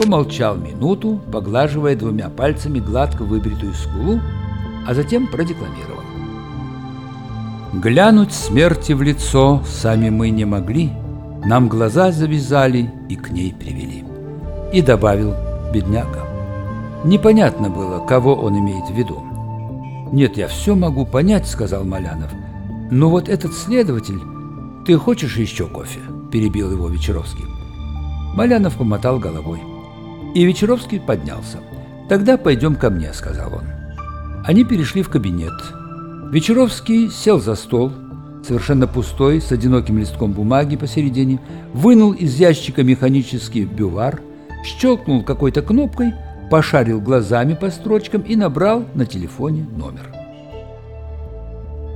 помолчал минуту, поглаживая двумя пальцами гладко выбритую скулу, а затем продекламировал. Глянуть смерти в лицо сами мы не могли, Нам глаза завязали и к ней привели. И добавил бедняга. Непонятно было, кого он имеет в виду. «Нет, я все могу понять», — сказал Малянов. «Но вот этот следователь... Ты хочешь еще кофе?» — перебил его Вечеровский. Малянов помотал головой. И Вечеровский поднялся. «Тогда пойдем ко мне», — сказал он. Они перешли в кабинет. Вечеровский сел за стол, совершенно пустой, с одиноким листком бумаги посередине, вынул из ящика механический бювар, щелкнул какой-то кнопкой, пошарил глазами по строчкам и набрал на телефоне номер.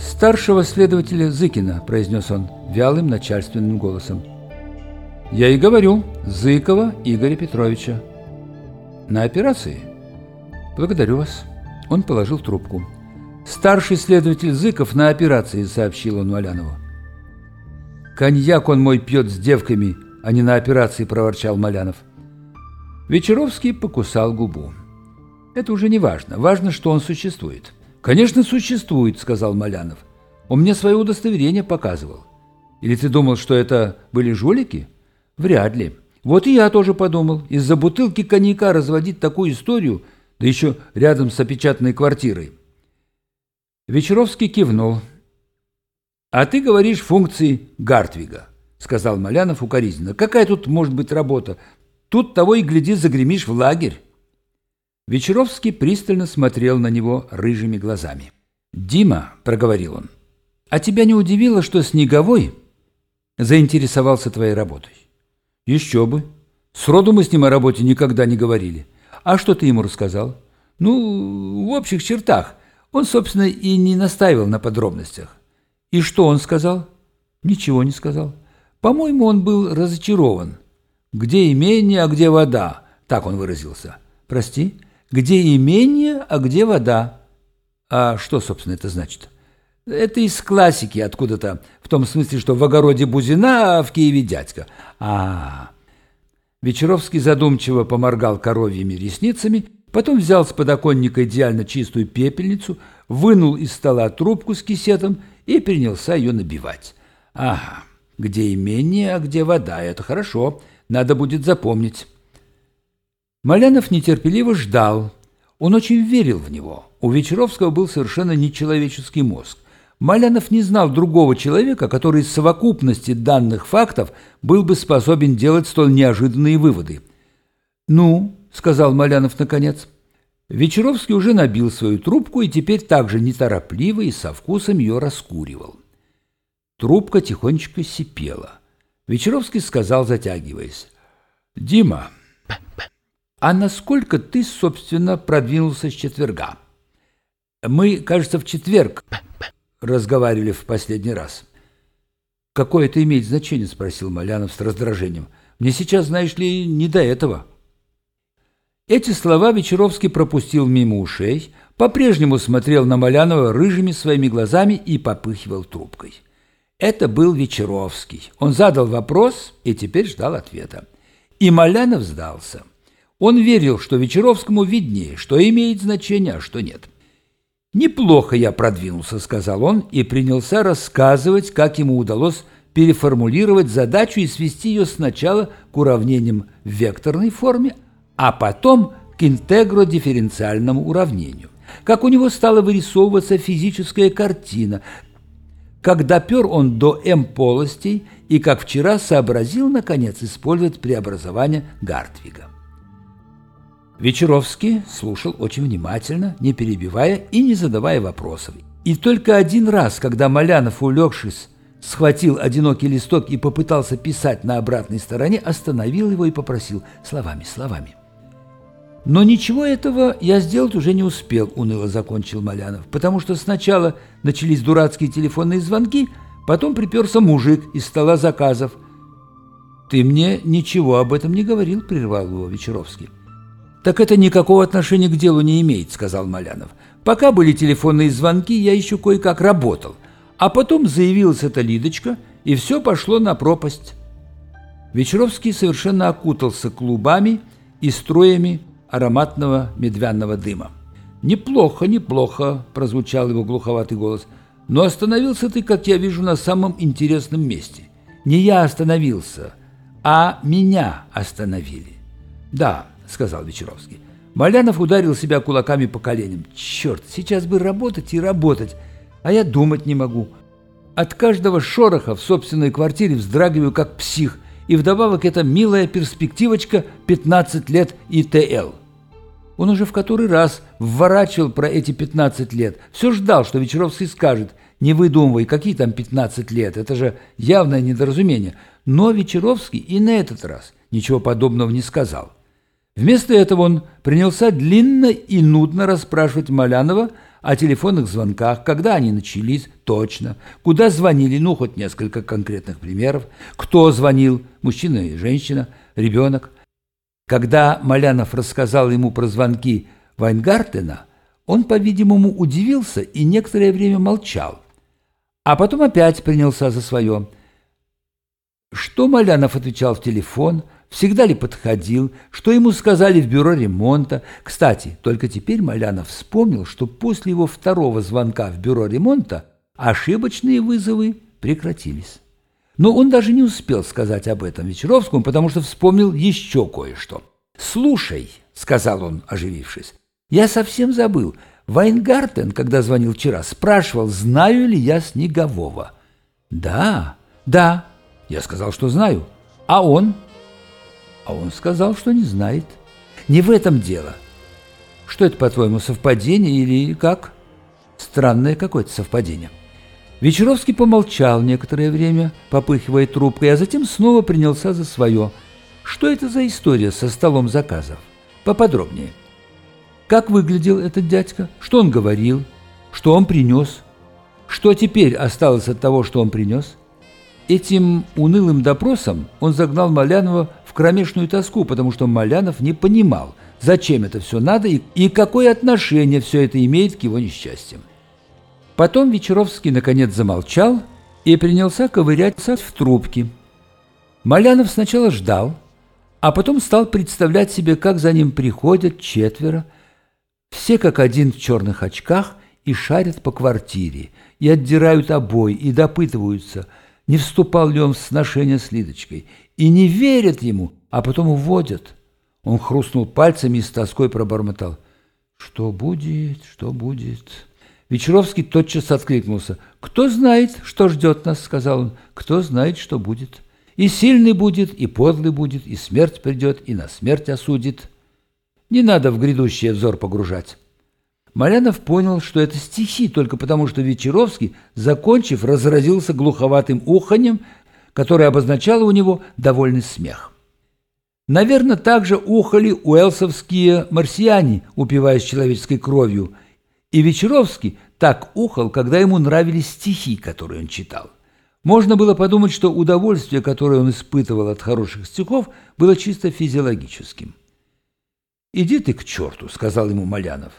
«Старшего следователя Зыкина», – произнес он вялым начальственным голосом. «Я и говорю, Зыкова Игоря Петровича». «На операции?» «Благодарю вас». Он положил трубку. «Старший следователь Зыков на операции», — сообщил он Малянову. «Коньяк он мой пьет с девками, а не на операции», — проворчал Малянов. Вечеровский покусал губу. «Это уже не важно. Важно, что он существует». «Конечно, существует», — сказал Малянов. «Он мне свое удостоверение показывал». «Или ты думал, что это были жулики?» «Вряд ли. Вот и я тоже подумал. Из-за бутылки коньяка разводить такую историю, да еще рядом с опечатанной квартирой. Вечеровский кивнул. «А ты говоришь функции Гартвига», — сказал Малянов укоризненно. «Какая тут может быть работа? Тут того и гляди, загремишь в лагерь». Вечеровский пристально смотрел на него рыжими глазами. «Дима», — проговорил он, — «а тебя не удивило, что Снеговой заинтересовался твоей работой?» «Еще бы. Сроду мы с ним о работе никогда не говорили. А что ты ему рассказал?» «Ну, в общих чертах. Он, собственно, и не настаивал на подробностях. И что он сказал? Ничего не сказал. По-моему, он был разочарован. «Где имение, а где вода?» Так он выразился. «Прости? Где имение, а где вода?» А что, собственно, это значит? Это из классики откуда-то, в том смысле, что в огороде Бузина, а в Киеве дядька. А, -а, -а. Вечеровский задумчиво поморгал коровьими ресницами Потом взял с подоконника идеально чистую пепельницу, вынул из стола трубку с кисетом и принялся ее набивать. Ага, где имение, а где вода, это хорошо, надо будет запомнить. Малянов нетерпеливо ждал. Он очень верил в него. У Вечеровского был совершенно нечеловеческий мозг. Малянов не знал другого человека, который из совокупности данных фактов был бы способен делать столь неожиданные выводы. «Ну, — сказал Малянов наконец. Вечеровский уже набил свою трубку и теперь также неторопливо и со вкусом ее раскуривал. Трубка тихонечко сипела. Вечеровский сказал, затягиваясь. «Дима, а насколько ты, собственно, продвинулся с четверга? Мы, кажется, в четверг разговаривали в последний раз». «Какое это имеет значение?» – спросил Малянов с раздражением. «Мне сейчас, знаешь ли, не до этого». Эти слова Вечеровский пропустил мимо ушей, по-прежнему смотрел на Малянова рыжими своими глазами и попыхивал трубкой. Это был Вечеровский. Он задал вопрос и теперь ждал ответа. И Малянов сдался. Он верил, что Вечеровскому виднее, что имеет значение, а что нет. «Неплохо я продвинулся», — сказал он, и принялся рассказывать, как ему удалось переформулировать задачу и свести ее сначала к уравнениям в векторной форме, а потом к интегродифференциальному уравнению. Как у него стала вырисовываться физическая картина, как допер он до М-полостей и как вчера сообразил, наконец, использовать преобразование Гартвига. Вечеровский слушал очень внимательно, не перебивая и не задавая вопросов. И только один раз, когда Малянов, улегшись, схватил одинокий листок и попытался писать на обратной стороне, остановил его и попросил словами, словами. Но ничего этого я сделать уже не успел, уныло закончил Малянов, потому что сначала начались дурацкие телефонные звонки, потом приперся мужик из стола заказов. «Ты мне ничего об этом не говорил», — прервал его Вечеровский. «Так это никакого отношения к делу не имеет», — сказал Малянов. «Пока были телефонные звонки, я еще кое-как работал. А потом заявилась эта Лидочка, и все пошло на пропасть». Вечеровский совершенно окутался клубами, и струями ароматного медвяного дыма. «Неплохо, неплохо», – прозвучал его глуховатый голос. «Но остановился ты, как я вижу, на самом интересном месте. Не я остановился, а меня остановили». «Да», – сказал Вечеровский. Малянов ударил себя кулаками по коленям. «Черт, сейчас бы работать и работать, а я думать не могу. От каждого шороха в собственной квартире вздрагиваю, как псих, и вдобавок эта милая перспективочка 15 лет ИТЛ». Он уже в который раз вворачивал про эти 15 лет. Все ждал, что Вечеровский скажет, не выдумывай, какие там 15 лет, это же явное недоразумение. Но Вечеровский и на этот раз ничего подобного не сказал. Вместо этого он принялся длинно и нудно расспрашивать Малянова о телефонных звонках, когда они начались точно, куда звонили, ну, хоть несколько конкретных примеров, кто звонил, мужчина и женщина, ребенок. Когда Малянов рассказал ему про звонки Вайнгартена, он, по-видимому, удивился и некоторое время молчал, а потом опять принялся за свое. Что Малянов отвечал в телефон – всегда ли подходил, что ему сказали в бюро ремонта. Кстати, только теперь Малянов вспомнил, что после его второго звонка в бюро ремонта ошибочные вызовы прекратились. Но он даже не успел сказать об этом Вечеровскому, потому что вспомнил еще кое-что. «Слушай», — сказал он, оживившись, — «я совсем забыл. Вайнгартен, когда звонил вчера, спрашивал, знаю ли я Снегового». «Да, да», — я сказал, что знаю. «А он?» А он сказал, что не знает. Не в этом дело. Что это, по-твоему, совпадение или как? Странное какое-то совпадение. Вечеровский помолчал некоторое время, попыхивая трубкой, а затем снова принялся за свое. Что это за история со столом заказов? Поподробнее. Как выглядел этот дядька? Что он говорил? Что он принес? Что теперь осталось от того, что он принес? Этим унылым допросом он загнал Малянова в кромешную тоску, потому что Малянов не понимал, зачем это все надо и, и какое отношение все это имеет к его несчастьям. Потом Вечеровский наконец замолчал и принялся ковыряться в трубке. Малянов сначала ждал, а потом стал представлять себе, как за ним приходят четверо, все как один в черных очках и шарят по квартире, и отдирают обои, и допытываются – не вступал ли он в сношение с Лидочкой, и не верят ему, а потом уводят. Он хрустнул пальцами и с тоской пробормотал. «Что будет, что будет?» Вечеровский тотчас откликнулся. «Кто знает, что ждет нас?» — сказал он. «Кто знает, что будет? И сильный будет, и подлый будет, и смерть придет, и на смерть осудит. Не надо в грядущий взор погружать». Малянов понял, что это стихи, только потому что Вечеровский, закончив, разразился глуховатым уханьем, которое обозначало у него довольный смех. Наверное, также ухали уэлсовские марсиане, упиваясь человеческой кровью, и Вечеровский так ухал, когда ему нравились стихи, которые он читал. Можно было подумать, что удовольствие, которое он испытывал от хороших стихов, было чисто физиологическим. «Иди ты к черту», — сказал ему Малянов.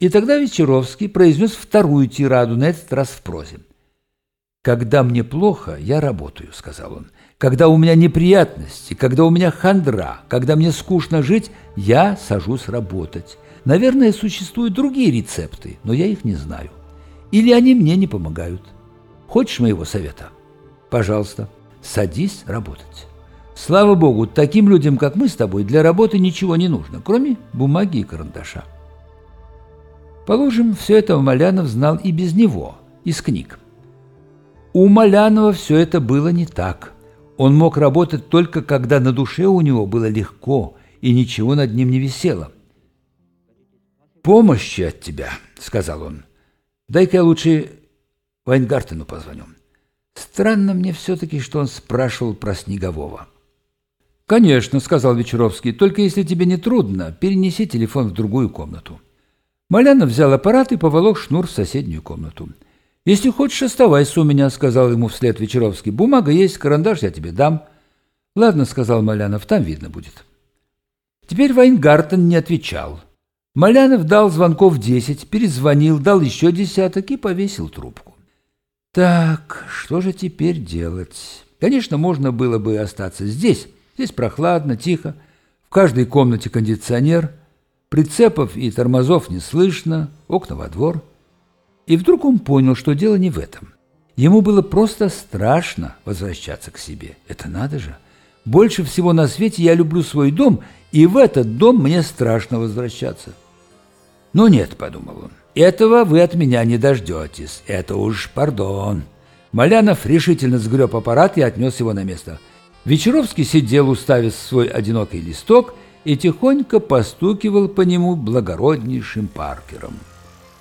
И тогда Вечеровский произнес вторую тираду, на этот раз в прозе. «Когда мне плохо, я работаю», — сказал он. «Когда у меня неприятности, когда у меня хандра, когда мне скучно жить, я сажусь работать. Наверное, существуют другие рецепты, но я их не знаю. Или они мне не помогают. Хочешь моего совета? Пожалуйста, садись работать. Слава Богу, таким людям, как мы с тобой, для работы ничего не нужно, кроме бумаги и карандаша. Положим, все это Малянов знал и без него, из книг. У Малянова все это было не так. Он мог работать только когда на душе у него было легко и ничего над ним не висело. «Помощи от тебя», — сказал он. «Дай-ка я лучше Вайнгартену позвоню». Странно мне все-таки, что он спрашивал про Снегового. «Конечно», — сказал Вечеровский, — «только если тебе не трудно, перенеси телефон в другую комнату». Малянов взял аппарат и поволок шнур в соседнюю комнату. «Если хочешь, оставайся у меня», — сказал ему вслед Вечеровский. «Бумага есть, карандаш я тебе дам». «Ладно», — сказал Малянов, — «там видно будет». Теперь Вайнгартен не отвечал. Малянов дал звонков десять, перезвонил, дал еще десяток и повесил трубку. Так, что же теперь делать? Конечно, можно было бы остаться здесь. Здесь прохладно, тихо В каждой комнате кондиционер, прицепов и тормозов не слышно, окна во двор. И вдруг он понял, что дело не в этом. Ему было просто страшно возвращаться к себе. Это надо же. Больше всего на свете я люблю свой дом, и в этот дом мне страшно возвращаться. «Ну нет», — подумал он, — «этого вы от меня не дождетесь. Это уж пардон». Малянов решительно сгреб аппарат и отнес его на место. Вечеровский сидел, уставив свой одинокий листок, и тихонько постукивал по нему благороднейшим паркером.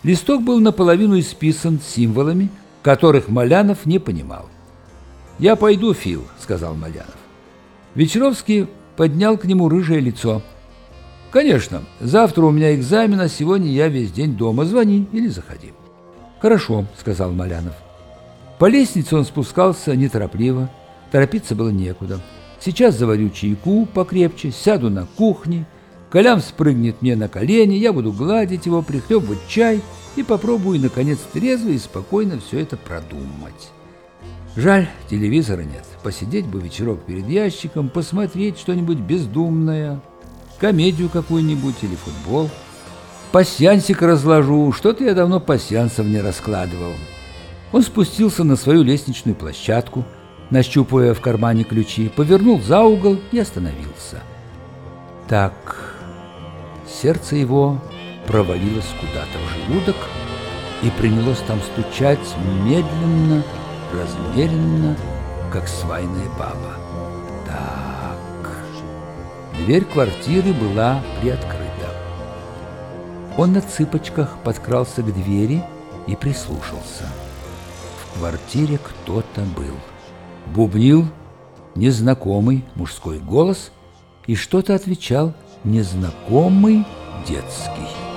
Листок был наполовину исписан символами, которых Малянов не понимал. «Я пойду, Фил», — сказал Малянов. Вечеровский поднял к нему рыжее лицо. «Конечно, завтра у меня экзамен, а сегодня я весь день дома. Звони или заходи». «Хорошо», — сказал Малянов. По лестнице он спускался неторопливо, торопиться было некуда. «Сейчас заварю чайку покрепче, сяду на кухне, Колян спрыгнет мне на колени, я буду гладить его, прихлебывать чай и попробую, наконец, трезво и спокойно все это продумать». Жаль, телевизора нет. Посидеть бы вечерок перед ящиком, посмотреть что-нибудь бездумное, комедию какую-нибудь или футбол. Пасьянсик разложу, что-то я давно пасьянсов не раскладывал. Он спустился на свою лестничную площадку, нащупывая в кармане ключи, повернул за угол и остановился. Так, сердце его провалилось куда-то в желудок и принялось там стучать медленно, размеренно, как свайная баба. Так. Дверь квартиры была приоткрыта. Он на цыпочках подкрался к двери и прислушался. В квартире кто-то был. Бубнил незнакомый мужской голос и что-то отвечал незнакомый детский.